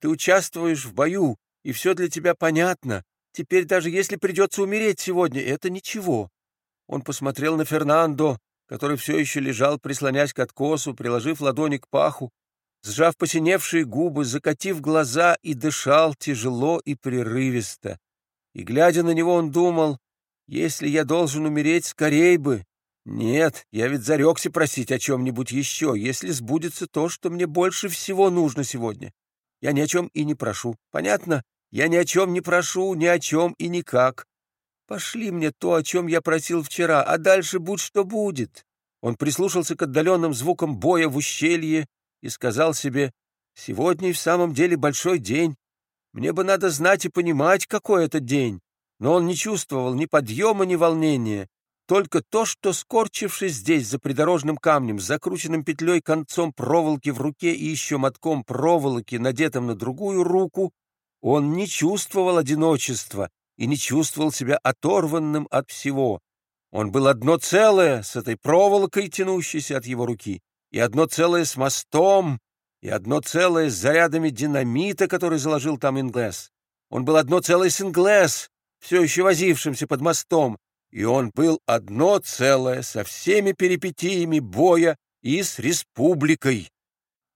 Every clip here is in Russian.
Ты участвуешь в бою, и все для тебя понятно. Теперь даже если придется умереть сегодня, это ничего». Он посмотрел на Фернандо, который все еще лежал, прислонясь к откосу, приложив ладони к паху, сжав посиневшие губы, закатив глаза и дышал тяжело и прерывисто. И, глядя на него, он думал, «Если я должен умереть, скорей бы, нет, я ведь зарекся просить о чем-нибудь еще, если сбудется то, что мне больше всего нужно сегодня. Я ни о чем и не прошу. Понятно? Я ни о чем не прошу, ни о чем и никак. Пошли мне то, о чем я просил вчера, а дальше будь что будет. Он прислушался к отдаленным звукам боя в ущелье и сказал себе, «Сегодня в самом деле большой день. Мне бы надо знать и понимать, какой это день». Но он не чувствовал ни подъема, ни волнения. Только то, что, скорчившись здесь, за придорожным камнем, с закрученным петлей концом проволоки в руке и еще мотком проволоки, надетым на другую руку, он не чувствовал одиночества и не чувствовал себя оторванным от всего. Он был одно целое с этой проволокой, тянущейся от его руки, и одно целое с мостом, и одно целое с зарядами динамита, который заложил там Инглес. Он был одно целое с Инглес, все еще возившимся под мостом, и он был одно целое со всеми перипетиями боя и с республикой.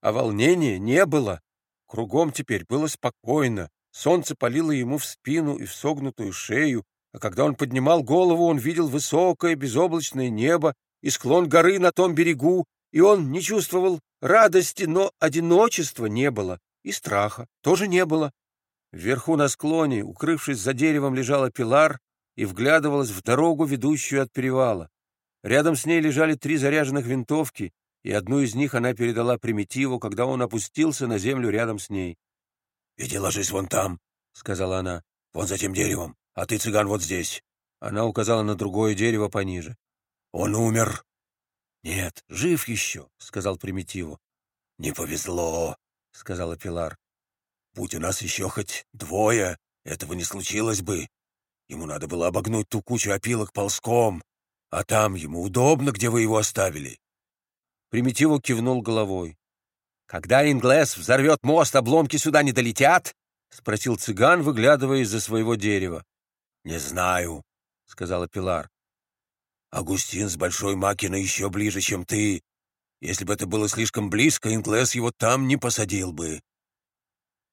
А волнения не было. Кругом теперь было спокойно. Солнце палило ему в спину и в согнутую шею, а когда он поднимал голову, он видел высокое безоблачное небо и склон горы на том берегу, и он не чувствовал радости, но одиночества не было, и страха тоже не было. Вверху на склоне, укрывшись за деревом, лежала Пилар и вглядывалась в дорогу, ведущую от перевала. Рядом с ней лежали три заряженных винтовки, и одну из них она передала Примитиву, когда он опустился на землю рядом с ней. — Иди ложись вон там, — сказала она, — вон за тем деревом, а ты, цыган, вот здесь. Она указала на другое дерево пониже. — Он умер. — Нет, жив еще, — сказал Примитиву. — Не повезло, — сказала Пилар. — Будь у нас еще хоть двое, этого не случилось бы. Ему надо было обогнуть ту кучу опилок ползком, а там ему удобно, где вы его оставили. Примитиву кивнул головой. «Когда Инглес взорвет мост, обломки сюда не долетят?» — спросил цыган, выглядывая из-за своего дерева. «Не знаю», — сказала Пилар. «Агустин с Большой Макиной еще ближе, чем ты. Если бы это было слишком близко, Инглес его там не посадил бы».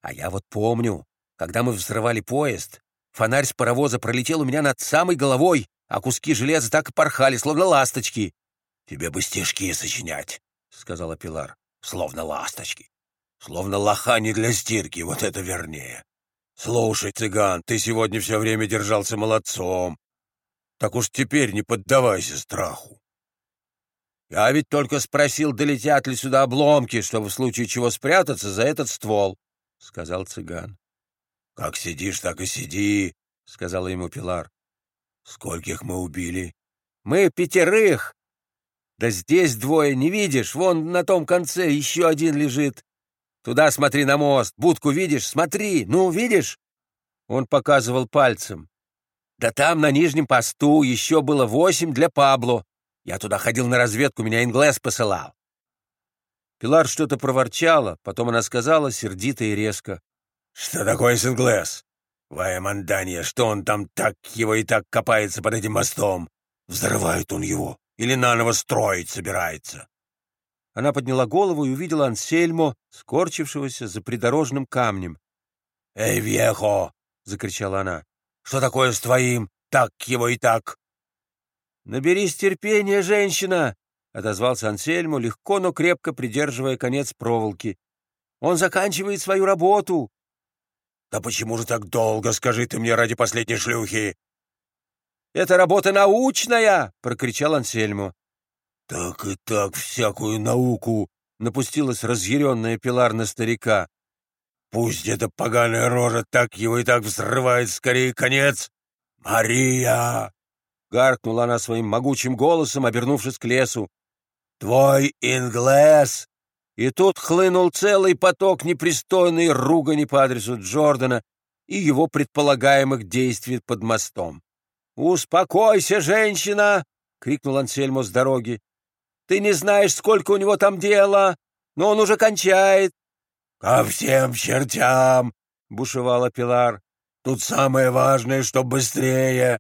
«А я вот помню, когда мы взрывали поезд, Фонарь с паровоза пролетел у меня над самой головой, а куски железа так и порхали, словно ласточки. — Тебе бы стишки сочинять, — сказала Пилар. — Словно ласточки. Словно лохани для стирки, вот это вернее. Слушай, цыган, ты сегодня все время держался молодцом. Так уж теперь не поддавайся страху. Я ведь только спросил, долетят ли сюда обломки, чтобы в случае чего спрятаться за этот ствол, — сказал цыган. «Как сидишь, так и сиди», — сказала ему Пилар. «Скольких мы убили?» «Мы пятерых!» «Да здесь двое, не видишь? Вон на том конце еще один лежит. Туда смотри на мост, будку видишь? Смотри, ну, видишь?» Он показывал пальцем. «Да там, на нижнем посту, еще было восемь для Пабло. Я туда ходил на разведку, меня Инглес посылал». Пилар что-то проворчала, потом она сказала сердито и резко. «Что такое Синглес? Ваяманданья, что он там так его и так копается под этим мостом? Взрывает он его или наново строить собирается?» Она подняла голову и увидела Ансельмо, скорчившегося за придорожным камнем. «Эй, вехо!» — закричала она. «Что такое с твоим? Так его и так!» «Наберись терпения, женщина!» — отозвался Ансельмо, легко, но крепко придерживая конец проволоки. «Он заканчивает свою работу. «Да почему же так долго, скажи ты мне ради последней шлюхи?» «Это работа научная!» — прокричал Ансельмо. «Так и так всякую науку!» — напустилась разъяренная Пилар на старика. «Пусть эта поганая рожа так его и так взрывает скорее конец! Мария!» — гаркнула она своим могучим голосом, обернувшись к лесу. «Твой инглес и тут хлынул целый поток непристойной ругани по адресу Джордана и его предполагаемых действий под мостом. «Успокойся, женщина!» — крикнул Ансельмо с дороги. «Ты не знаешь, сколько у него там дела, но он уже кончает. «Ко всем чертям!» — бушевала Пилар. «Тут самое важное, что быстрее.